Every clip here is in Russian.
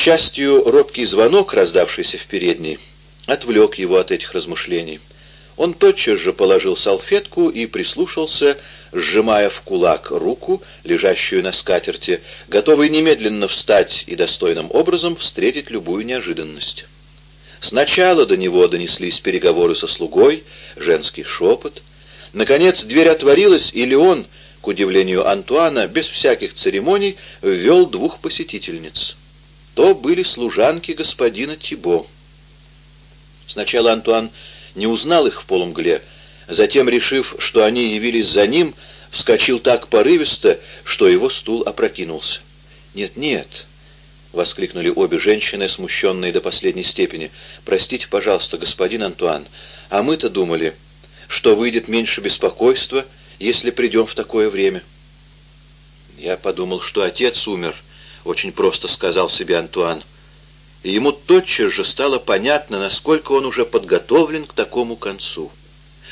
счастью, робкий звонок, раздавшийся в передней, отвлек его от этих размышлений. Он тотчас же положил салфетку и прислушался, сжимая в кулак руку, лежащую на скатерти, готовый немедленно встать и достойным образом встретить любую неожиданность. Сначала до него донеслись переговоры со слугой, женский шепот. Наконец дверь отворилась, и Леон, к удивлению Антуана, без всяких церемоний, ввел двух посетительниц. То были служанки господина Тибо. Сначала Антуан не узнал их в полумгле, затем, решив, что они явились за ним, вскочил так порывисто, что его стул опрокинулся. «Нет, нет!» — воскликнули обе женщины, смущенные до последней степени. «Простите, пожалуйста, господин Антуан, а мы-то думали, что выйдет меньше беспокойства, если придем в такое время». «Я подумал, что отец умер», — очень просто сказал себе Антуан и ему тотчас же стало понятно, насколько он уже подготовлен к такому концу.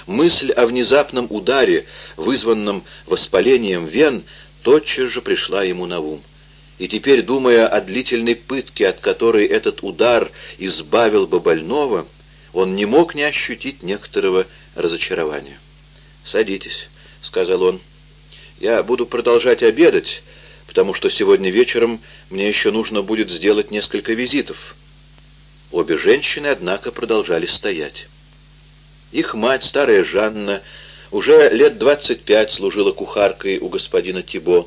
Мысль о внезапном ударе, вызванном воспалением вен, тотчас же пришла ему на ум. И теперь, думая о длительной пытке, от которой этот удар избавил бы больного, он не мог не ощутить некоторого разочарования. «Садитесь», — сказал он. «Я буду продолжать обедать, потому что сегодня вечером мне еще нужно будет сделать несколько визитов». Обе женщины, однако, продолжали стоять. Их мать, старая Жанна, уже лет двадцать пять служила кухаркой у господина Тибо,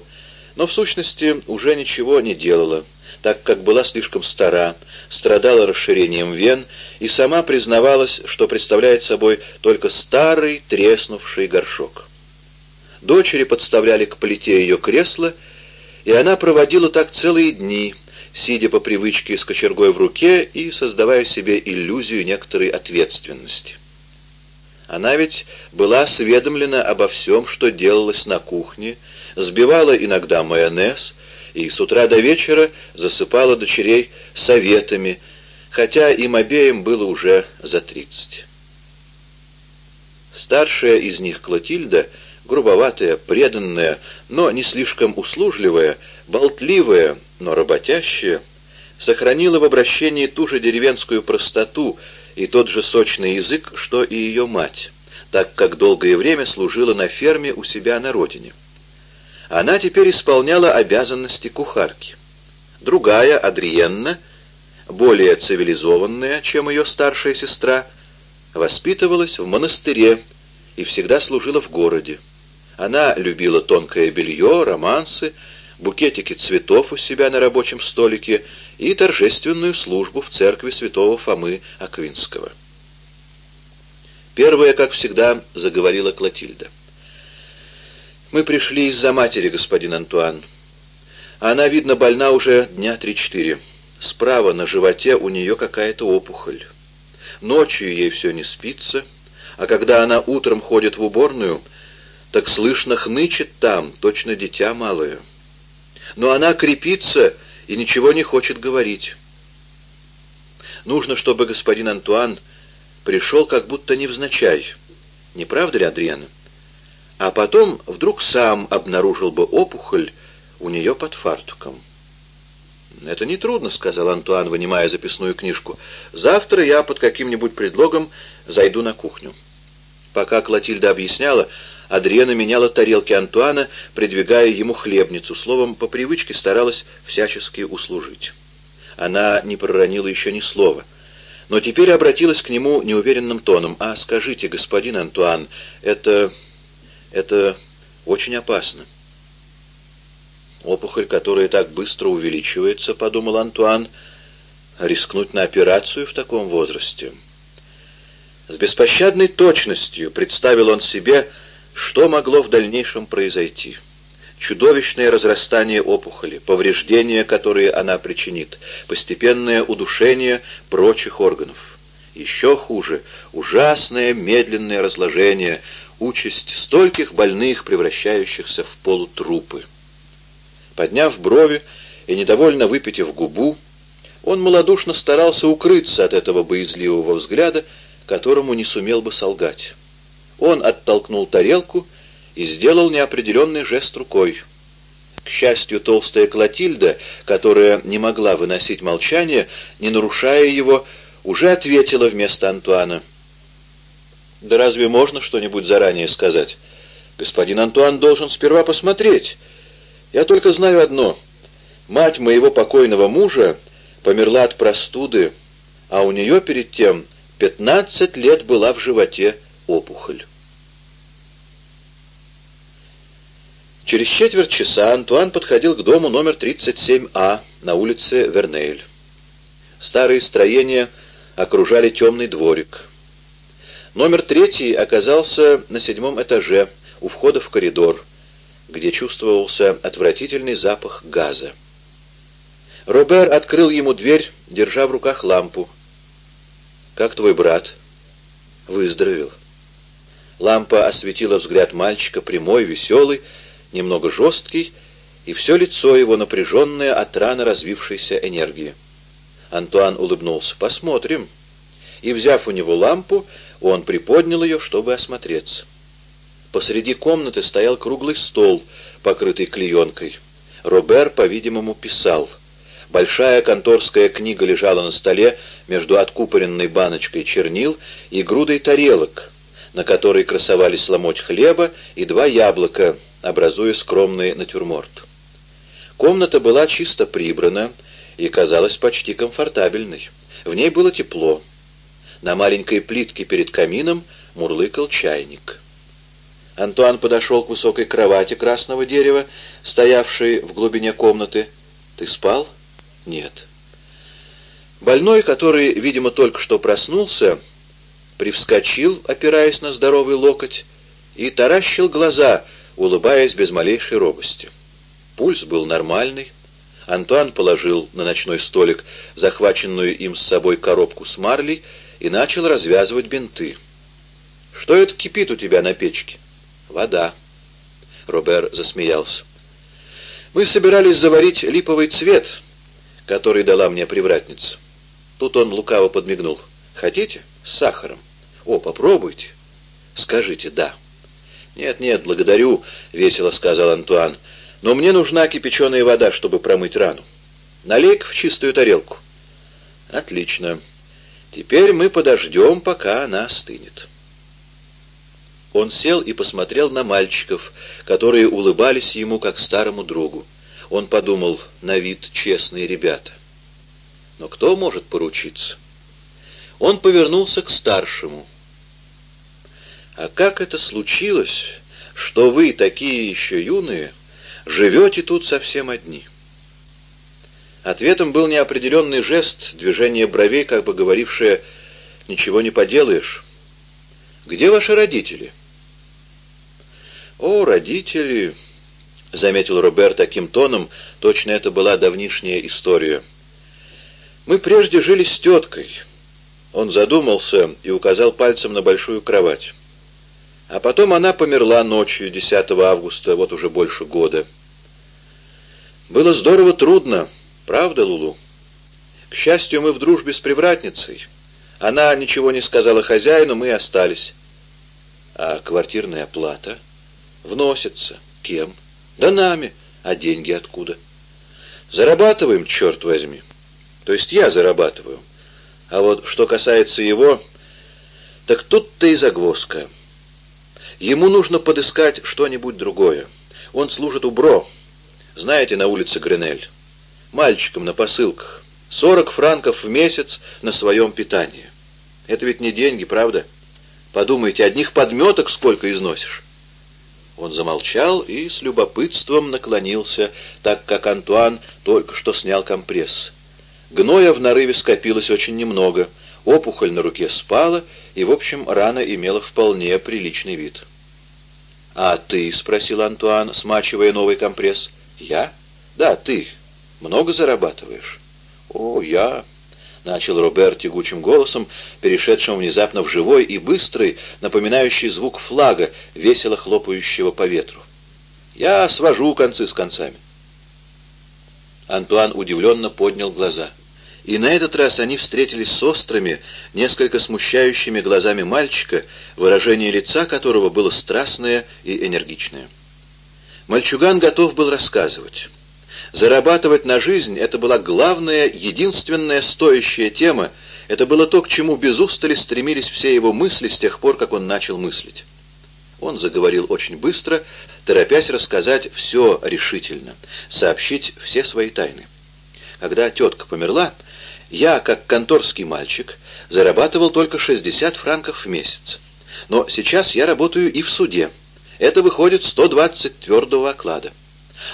но в сущности уже ничего не делала, так как была слишком стара, страдала расширением вен и сама признавалась, что представляет собой только старый треснувший горшок. Дочери подставляли к плите ее кресло и она проводила так целые дни, сидя по привычке с кочергой в руке и создавая себе иллюзию некоторой ответственности. Она ведь была осведомлена обо всем, что делалось на кухне, сбивала иногда майонез и с утра до вечера засыпала дочерей советами, хотя им обеим было уже за тридцать. Старшая из них, Клотильда, — грубоватая, преданная, но не слишком услужливая, болтливая, но работящая, сохранила в обращении ту же деревенскую простоту и тот же сочный язык, что и ее мать, так как долгое время служила на ферме у себя на родине. Она теперь исполняла обязанности кухарки. Другая, Адриенна, более цивилизованная, чем ее старшая сестра, воспитывалась в монастыре и всегда служила в городе. Она любила тонкое белье, романсы, букетики цветов у себя на рабочем столике и торжественную службу в церкви святого Фомы Аквинского. Первая, как всегда, заговорила Клотильда. «Мы пришли из-за матери, господин Антуан. Она, видно, больна уже дня три-четыре. Справа на животе у нее какая-то опухоль. Ночью ей все не спится, а когда она утром ходит в уборную, так слышно хнычет там, точно дитя малое. Но она крепится и ничего не хочет говорить. Нужно, чтобы господин Антуан пришел как будто невзначай. Не правда ли, Адриана? А потом вдруг сам обнаружил бы опухоль у нее под фартуком. «Это нетрудно», — сказал Антуан, вынимая записную книжку. «Завтра я под каким-нибудь предлогом зайду на кухню». Пока Клотильда объясняла, Адриена меняла тарелки Антуана, придвигая ему хлебницу, словом, по привычке старалась всячески услужить. Она не проронила еще ни слова, но теперь обратилась к нему неуверенным тоном. «А скажите, господин Антуан, это... это очень опасно». «Опухоль, которая так быстро увеличивается», — подумал Антуан, — «рискнуть на операцию в таком возрасте». С беспощадной точностью представил он себе, что могло в дальнейшем произойти? Чудовищное разрастание опухоли, повреждения, которые она причинит, постепенное удушение прочих органов. Еще хуже — ужасное медленное разложение, участь стольких больных, превращающихся в полутрупы. Подняв брови и недовольно выпитив губу, он малодушно старался укрыться от этого боязливого взгляда, которому не сумел бы солгать. Он оттолкнул тарелку и сделал неопределенный жест рукой. К счастью, толстая Клотильда, которая не могла выносить молчание, не нарушая его, уже ответила вместо Антуана. «Да разве можно что-нибудь заранее сказать? Господин Антуан должен сперва посмотреть. Я только знаю одно. Мать моего покойного мужа померла от простуды, а у нее перед тем пятнадцать лет была в животе опухоль». Через четверть часа Антуан подходил к дому номер 37А на улице Вернейль. Старые строения окружали темный дворик. Номер третий оказался на седьмом этаже, у входа в коридор, где чувствовался отвратительный запах газа. Робер открыл ему дверь, держа в руках лампу. «Как твой брат?» «Выздоровел». Лампа осветила взгляд мальчика, прямой, веселый, немного жесткий, и все лицо его напряженное от рано развившейся энергии. Антуан улыбнулся. «Посмотрим». И, взяв у него лампу, он приподнял ее, чтобы осмотреться. Посреди комнаты стоял круглый стол, покрытый клеенкой. Робер, по-видимому, писал. Большая конторская книга лежала на столе между откупоренной баночкой чернил и грудой тарелок, на которой красовались ломоть хлеба и два яблока, образуя скромный натюрморт. Комната была чисто прибрана и казалась почти комфортабельной. В ней было тепло. На маленькой плитке перед камином мурлыкал чайник. Антуан подошел к высокой кровати красного дерева, стоявшей в глубине комнаты. «Ты спал?» «Нет». Больной, который, видимо, только что проснулся, привскочил, опираясь на здоровый локоть, и таращил глаза, улыбаясь без малейшей робости. Пульс был нормальный. Антуан положил на ночной столик захваченную им с собой коробку с марлей и начал развязывать бинты. «Что это кипит у тебя на печке?» «Вода». Робер засмеялся. «Мы собирались заварить липовый цвет, который дала мне привратница». Тут он лукаво подмигнул. «Хотите? С сахаром. О, попробуйте. Скажите «да». «Нет, нет, благодарю», — весело сказал Антуан. «Но мне нужна кипяченая вода, чтобы промыть рану. Налей-ка в чистую тарелку». «Отлично. Теперь мы подождем, пока она остынет». Он сел и посмотрел на мальчиков, которые улыбались ему как старому другу. Он подумал, на вид честные ребята. Но кто может поручиться? Он повернулся к старшему. А как это случилось, что вы, такие еще юные, живете тут совсем одни? Ответом был неопределенный жест, движение бровей, как бы говорившее «ничего не поделаешь». «Где ваши родители?» «О, родители!» — заметил Роберт таким тоном, точно это была давнишняя история. «Мы прежде жили с теткой». Он задумался и указал пальцем на большую кровать. А потом она померла ночью 10 августа, вот уже больше года. Было здорово трудно, правда, Лулу? К счастью, мы в дружбе с привратницей. Она ничего не сказала хозяину, мы остались. А квартирная плата вносится. Кем? Да нами. А деньги откуда? Зарабатываем, черт возьми. То есть я зарабатываю. А вот что касается его, так тут-то и загвоздка. Ему нужно подыскать что-нибудь другое. Он служит у Бро, знаете, на улице Гренель. Мальчиком на посылках. Сорок франков в месяц на своем питании. Это ведь не деньги, правда? Подумайте, одних подметок сколько износишь. Он замолчал и с любопытством наклонился, так как Антуан только что снял компресс. Гноя в нарыве скопилось очень немного, опухоль на руке спала, и, в общем, рана имела вполне приличный вид. «А ты?» — спросил Антуан, смачивая новый компресс. «Я? Да, ты. Много зарабатываешь?» «О, я...» — начал Роберт тягучим голосом, перешедшим внезапно в живой и быстрый, напоминающий звук флага, весело хлопающего по ветру. «Я свожу концы с концами». Антуан удивленно поднял глаза — и на этот раз они встретились с острыми, несколько смущающими глазами мальчика, выражение лица которого было страстное и энергичное. Мальчуган готов был рассказывать. Зарабатывать на жизнь — это была главная, единственная стоящая тема, это было то, к чему без устали стремились все его мысли с тех пор, как он начал мыслить. Он заговорил очень быстро, торопясь рассказать все решительно, сообщить все свои тайны. Когда тетка померла, я, как конторский мальчик, зарабатывал только 60 франков в месяц. Но сейчас я работаю и в суде. Это выходит 120 твердого оклада.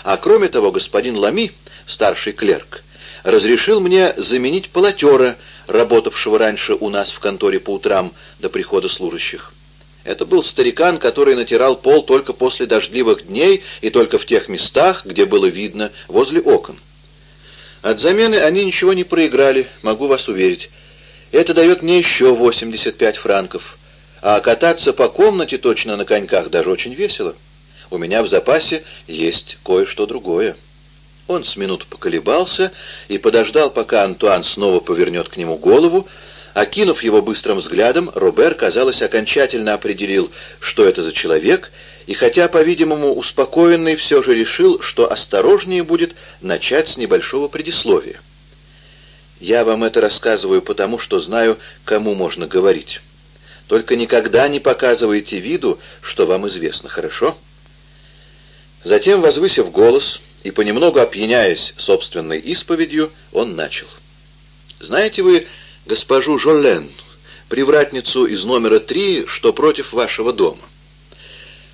А кроме того, господин Лами, старший клерк, разрешил мне заменить полотера, работавшего раньше у нас в конторе по утрам до прихода служащих. Это был старикан, который натирал пол только после дождливых дней и только в тех местах, где было видно, возле окон. От замены они ничего не проиграли, могу вас уверить. Это дает мне еще 85 франков. А кататься по комнате точно на коньках даже очень весело. У меня в запасе есть кое-что другое. Он с минут поколебался и подождал, пока Антуан снова повернет к нему голову, Окинув его быстрым взглядом, Робер, казалось, окончательно определил, что это за человек, и хотя, по-видимому, успокоенный, все же решил, что осторожнее будет начать с небольшого предисловия. «Я вам это рассказываю потому, что знаю, кому можно говорить. Только никогда не показывайте виду, что вам известно, хорошо?» Затем, возвысив голос и понемногу опьяняясь собственной исповедью, он начал. «Знаете вы, госпожу Жолен, привратницу из номера три, что против вашего дома.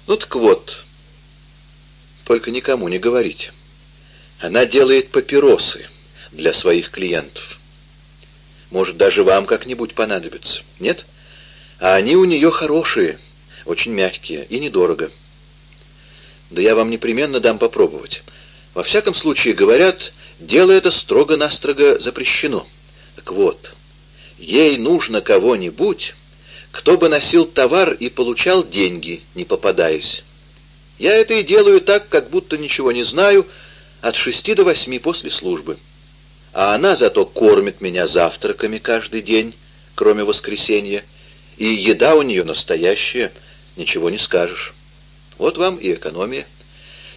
Ну так вот, только никому не говорите. Она делает папиросы для своих клиентов. Может, даже вам как-нибудь понадобится. Нет? А они у нее хорошие, очень мягкие и недорого. Да я вам непременно дам попробовать. Во всяком случае, говорят, дело это строго-настрого запрещено. Так вот, Ей нужно кого-нибудь, кто бы носил товар и получал деньги, не попадаясь. Я это и делаю так, как будто ничего не знаю, от шести до восьми после службы. А она зато кормит меня завтраками каждый день, кроме воскресенья, и еда у нее настоящая, ничего не скажешь. Вот вам и экономия.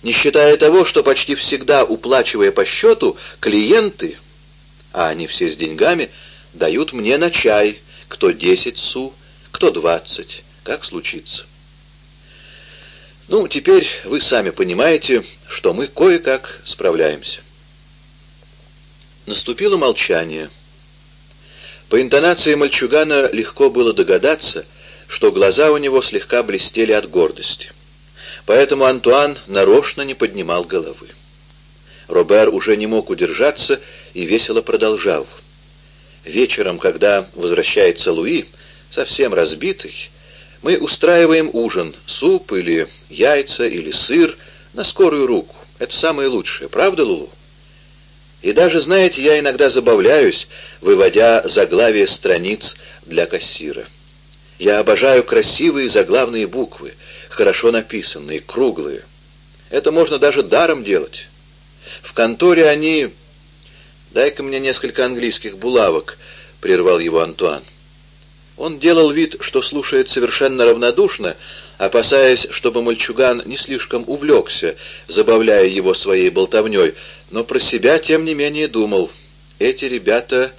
Не считая того, что почти всегда, уплачивая по счету, клиенты, а они все с деньгами, дают мне на чай, кто десять су, кто двадцать, как случится. Ну, теперь вы сами понимаете, что мы кое-как справляемся. Наступило молчание. По интонации мальчугана легко было догадаться, что глаза у него слегка блестели от гордости. Поэтому Антуан нарочно не поднимал головы. Робер уже не мог удержаться и весело продолжал — Вечером, когда возвращается Луи, совсем разбитый, мы устраиваем ужин, суп или яйца или сыр на скорую руку. Это самое лучшее, правда, Лулу? И даже, знаете, я иногда забавляюсь, выводя заглавие страниц для кассира. Я обожаю красивые заглавные буквы, хорошо написанные, круглые. Это можно даже даром делать. В конторе они «Дай-ка мне несколько английских булавок», — прервал его Антуан. Он делал вид, что слушает совершенно равнодушно, опасаясь, чтобы мальчуган не слишком увлекся, забавляя его своей болтовней, но про себя, тем не менее, думал, эти ребята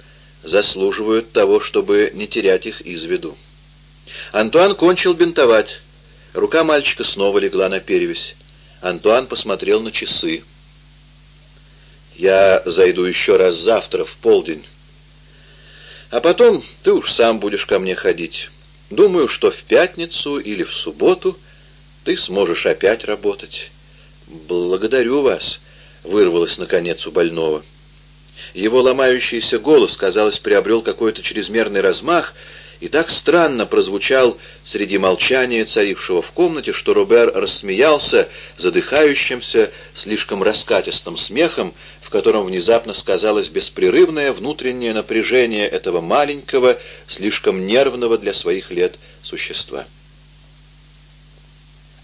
заслуживают того, чтобы не терять их из виду. Антуан кончил бинтовать. Рука мальчика снова легла на перевязь. Антуан посмотрел на часы. Я зайду еще раз завтра в полдень. А потом ты уж сам будешь ко мне ходить. Думаю, что в пятницу или в субботу ты сможешь опять работать. Благодарю вас, вырвалось наконец у больного. Его ломающийся голос, казалось, приобрел какой-то чрезмерный размах и так странно прозвучал среди молчания, царившего в комнате, что Робер рассмеялся задыхающимся, слишком раскатистым смехом, в котором внезапно сказалось беспрерывное внутреннее напряжение этого маленького, слишком нервного для своих лет существа.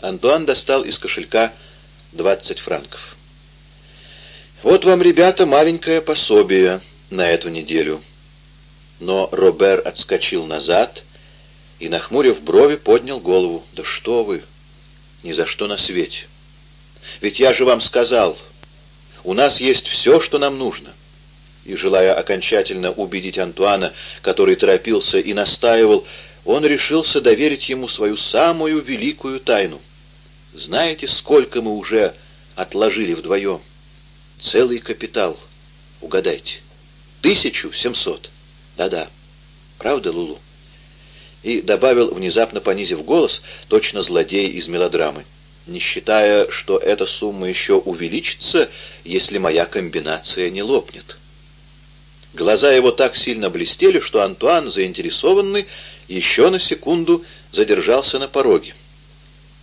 Антуан достал из кошелька 20 франков. «Вот вам, ребята, маленькое пособие на эту неделю». Но Робер отскочил назад и, нахмурив брови, поднял голову. «Да что вы! Ни за что на свете! Ведь я же вам сказал, у нас есть все, что нам нужно». И, желая окончательно убедить Антуана, который торопился и настаивал, он решился доверить ему свою самую великую тайну. «Знаете, сколько мы уже отложили вдвоем?» «Целый капитал. Угадайте. Тысячу семьсот. Да-да. Правда, Лулу?» И добавил, внезапно понизив голос, точно злодей из мелодрамы, не считая, что эта сумма еще увеличится, если моя комбинация не лопнет. Глаза его так сильно блестели, что Антуан, заинтересованный, еще на секунду задержался на пороге.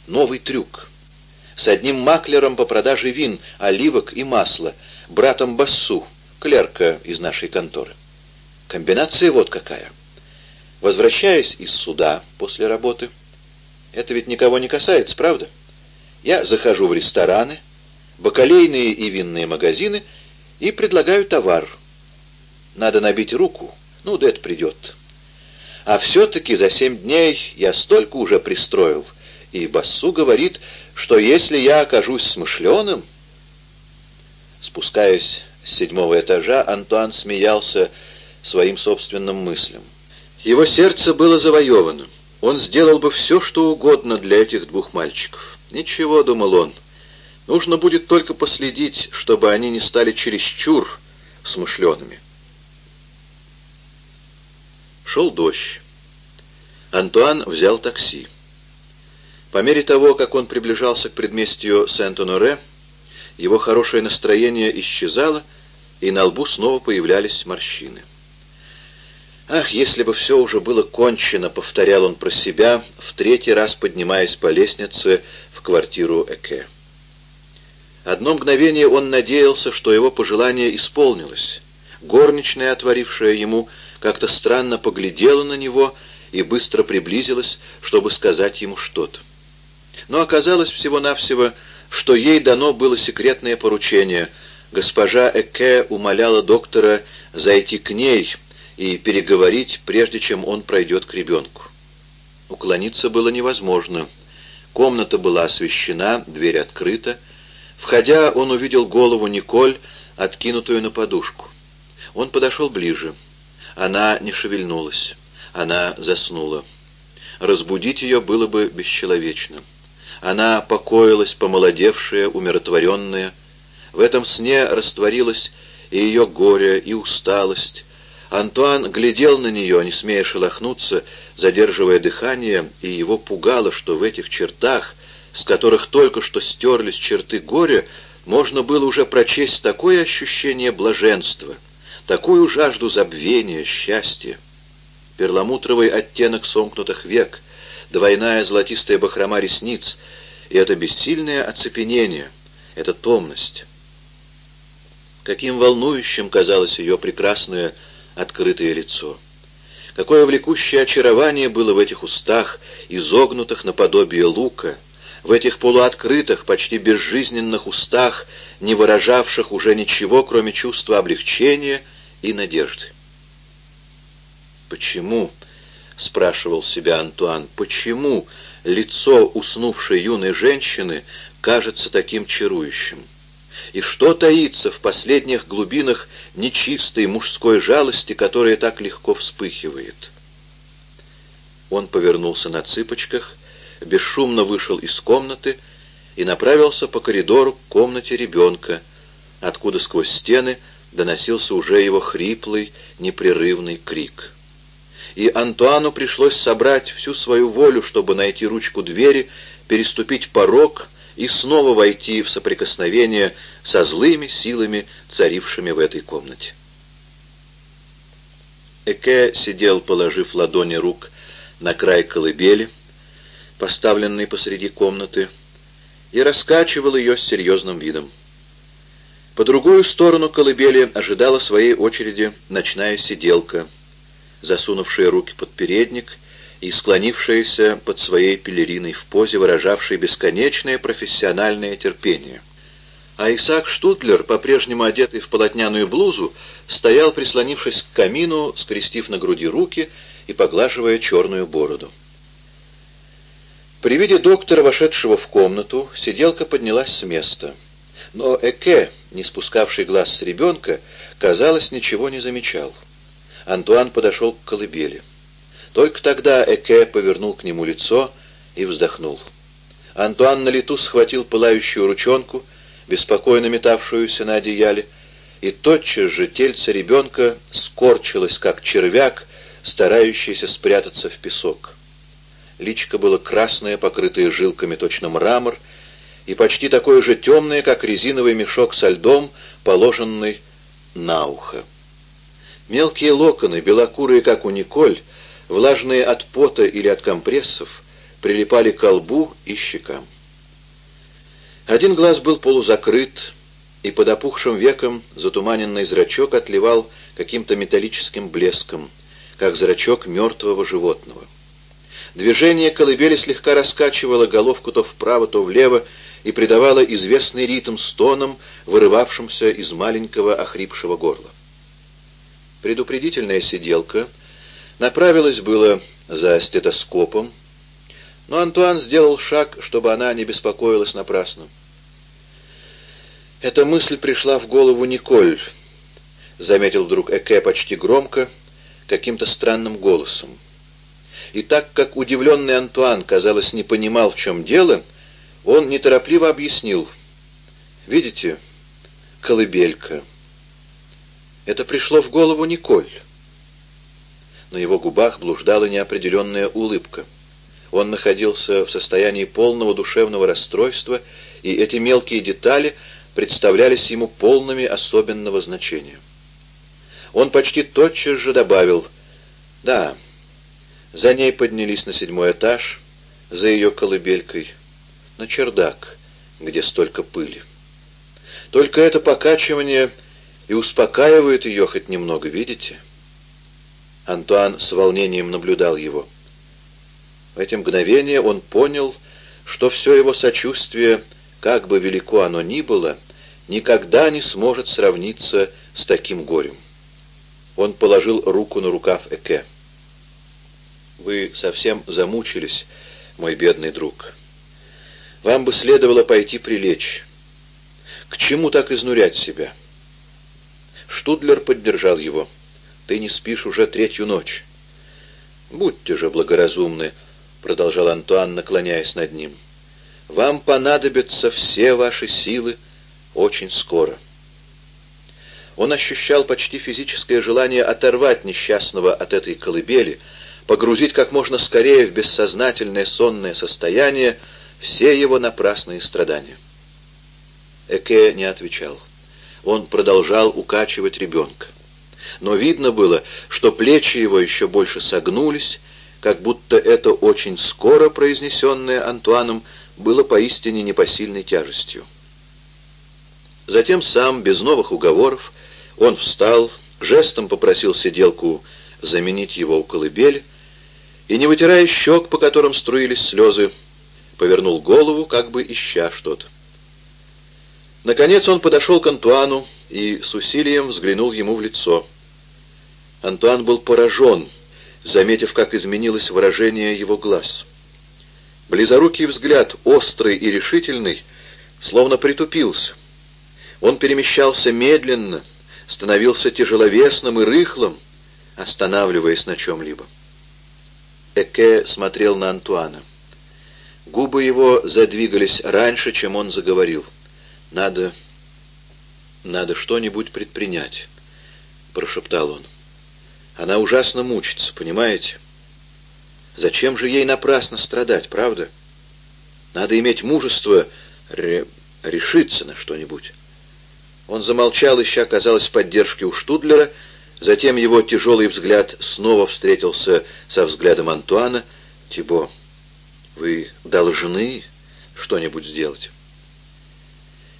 Новый трюк. С одним маклером по продаже вин, оливок и масла, братом Бассу, клерка из нашей конторы. Комбинация вот какая. Возвращаясь из суда после работы, это ведь никого не касается, правда? Я захожу в рестораны, бакалейные и винные магазины и предлагаю товар. Надо набить руку, ну, да это придет. А все-таки за семь дней я столько уже пристроил, и Бассу говорит, что если я окажусь смышленым... Спускаясь с седьмого этажа, Антуан смеялся своим собственным мыслям. Его сердце было завоевано. Он сделал бы все, что угодно для этих двух мальчиков. Ничего, думал он, нужно будет только последить, чтобы они не стали чересчур смышленными. Шел дождь. Антуан взял такси. По мере того, как он приближался к предместью Сент-Оноре, его хорошее настроение исчезало, и на лбу снова появлялись морщины. «Ах, если бы все уже было кончено!» — повторял он про себя, в третий раз поднимаясь по лестнице в квартиру Эке. Одно мгновение он надеялся, что его пожелание исполнилось. Горничная, отворившая ему как-то странно поглядела на него и быстро приблизилась, чтобы сказать ему что-то. Но оказалось всего-навсего, что ей дано было секретное поручение. Госпожа Эке умоляла доктора зайти к ней и переговорить, прежде чем он пройдет к ребенку. Уклониться было невозможно. Комната была освещена, дверь открыта. Входя, он увидел голову Николь, откинутую на подушку. Он подошел ближе. Она не шевельнулась. Она заснула. Разбудить ее было бы бесчеловечно. Она покоилась, помолодевшая, умиротворенная. В этом сне растворилась и ее горе, и усталость. Антуан глядел на нее, не смея шелохнуться, задерживая дыхание, и его пугало, что в этих чертах, с которых только что стерлись черты горя, можно было уже прочесть такое ощущение блаженства — такую жажду забвения, счастья. Перламутровый оттенок сомкнутых век, двойная золотистая бахрома ресниц, и это бессильное оцепенение, это томность. Каким волнующим казалось ее прекрасное открытое лицо. Какое влекущее очарование было в этих устах, изогнутых наподобие лука, в этих полуоткрытых, почти безжизненных устах, не выражавших уже ничего, кроме чувства облегчения и надежды. «Почему?» — спрашивал себя Антуан. «Почему лицо уснувшей юной женщины кажется таким чарующим? И что таится в последних глубинах нечистой мужской жалости, которая так легко вспыхивает?» Он повернулся на цыпочках, бесшумно вышел из комнаты и направился по коридору к комнате ребенка, откуда сквозь стены — доносился уже его хриплый, непрерывный крик. И Антуану пришлось собрать всю свою волю, чтобы найти ручку двери, переступить порог и снова войти в соприкосновение со злыми силами, царившими в этой комнате. Эке сидел, положив ладони рук на край колыбели, поставленной посреди комнаты, и раскачивал ее с серьезным видом. По другую сторону колыбели ожидала своей очереди ночная сиделка, засунувшая руки под передник и склонившаяся под своей пелериной в позе, выражавшей бесконечное профессиональное терпение. А Исаак Штутлер, по-прежнему одетый в полотняную блузу, стоял, прислонившись к камину, скрестив на груди руки и поглаживая черную бороду. При виде доктора, вошедшего в комнату, сиделка поднялась с места. Но Эке, не спускавший глаз с ребенка, казалось, ничего не замечал. Антуан подошел к колыбели. Только тогда Эке повернул к нему лицо и вздохнул. Антуан на лету схватил пылающую ручонку, беспокойно метавшуюся на одеяле, и тотчас же тельце ребенка скорчилось, как червяк, старающийся спрятаться в песок. Личико было красное, покрытое жилками, точно мрамор, и почти такое же темное, как резиновый мешок со льдом, положенный на ухо. Мелкие локоны, белокурые, как у Николь, влажные от пота или от компрессов, прилипали к лбу и щекам. Один глаз был полузакрыт, и под опухшим веком затуманенный зрачок отливал каким-то металлическим блеском, как зрачок мертвого животного. Движение колыбели слегка раскачивало головку то вправо, то влево и придавало известный ритм стонам, вырывавшимся из маленького охрипшего горла. Предупредительная сиделка направилась было за стетоскопом, но Антуан сделал шаг, чтобы она не беспокоилась напрасно. Эта мысль пришла в голову Николь, заметил вдруг Эке почти громко, каким-то странным голосом. И так как удивленный Антуан, казалось, не понимал, в чем дело, он неторопливо объяснил. «Видите, колыбелька». Это пришло в голову Николь. На его губах блуждала неопределенная улыбка. Он находился в состоянии полного душевного расстройства, и эти мелкие детали представлялись ему полными особенного значения. Он почти тотчас же добавил «Да, за ней поднялись на седьмой этаж, за ее колыбелькой, на чердак, где столько пыли. Только это покачивание и успокаивает ее хоть немного, видите?» Антуан с волнением наблюдал его. В эти мгновения он понял, что все его сочувствие, как бы велико оно ни было, никогда не сможет сравниться с таким горем. Он положил руку на рукав Эке. «Вы совсем замучились, мой бедный друг. Вам бы следовало пойти прилечь. К чему так изнурять себя?» Штудлер поддержал его. «Ты не спишь уже третью ночь». «Будьте же благоразумны», — продолжал Антуан, наклоняясь над ним. «Вам понадобятся все ваши силы очень скоро». Он ощущал почти физическое желание оторвать несчастного от этой колыбели, погрузить как можно скорее в бессознательное сонное состояние все его напрасные страдания. Эке не отвечал. Он продолжал укачивать ребенка. Но видно было, что плечи его еще больше согнулись, как будто это очень скоро произнесенное Антуаном было поистине непосильной тяжестью. Затем сам, без новых уговоров, он встал, жестом попросил сиделку заменить его у колыбели и, не вытирая щек, по которым струились слезы, повернул голову, как бы ища что-то. Наконец он подошел к Антуану и с усилием взглянул ему в лицо. Антуан был поражен, заметив, как изменилось выражение его глаз. Близорукий взгляд, острый и решительный, словно притупился. Он перемещался медленно, становился тяжеловесным и рыхлым, останавливаясь на чем-либо. Эке смотрел на Антуана. Губы его задвигались раньше, чем он заговорил. «Надо... надо что-нибудь предпринять», — прошептал он. Она ужасно мучится, понимаете? Зачем же ей напрасно страдать, правда? Надо иметь мужество ре... решиться на что-нибудь. Он замолчал, ища, казалось, поддержки у Штудлера, затем его тяжелый взгляд снова встретился со взглядом Антуана. «Тибо, вы должны что-нибудь сделать».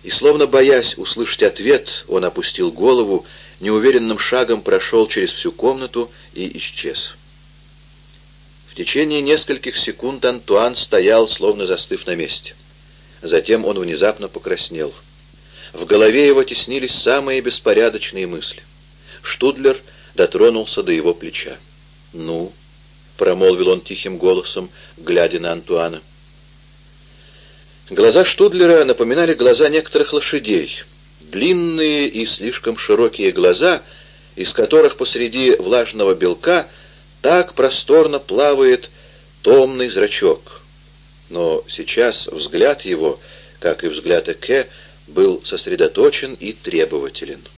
И словно боясь услышать ответ, он опустил голову неуверенным шагом прошел через всю комнату и исчез. В течение нескольких секунд Антуан стоял, словно застыв на месте. Затем он внезапно покраснел. В голове его теснились самые беспорядочные мысли. Штудлер дотронулся до его плеча. «Ну?» — промолвил он тихим голосом, глядя на Антуана. Глаза Штудлера напоминали глаза некоторых лошадей. Длинные и слишком широкие глаза, из которых посреди влажного белка так просторно плавает томный зрачок. Но сейчас взгляд его, как и взгляд Эке, был сосредоточен и требователен.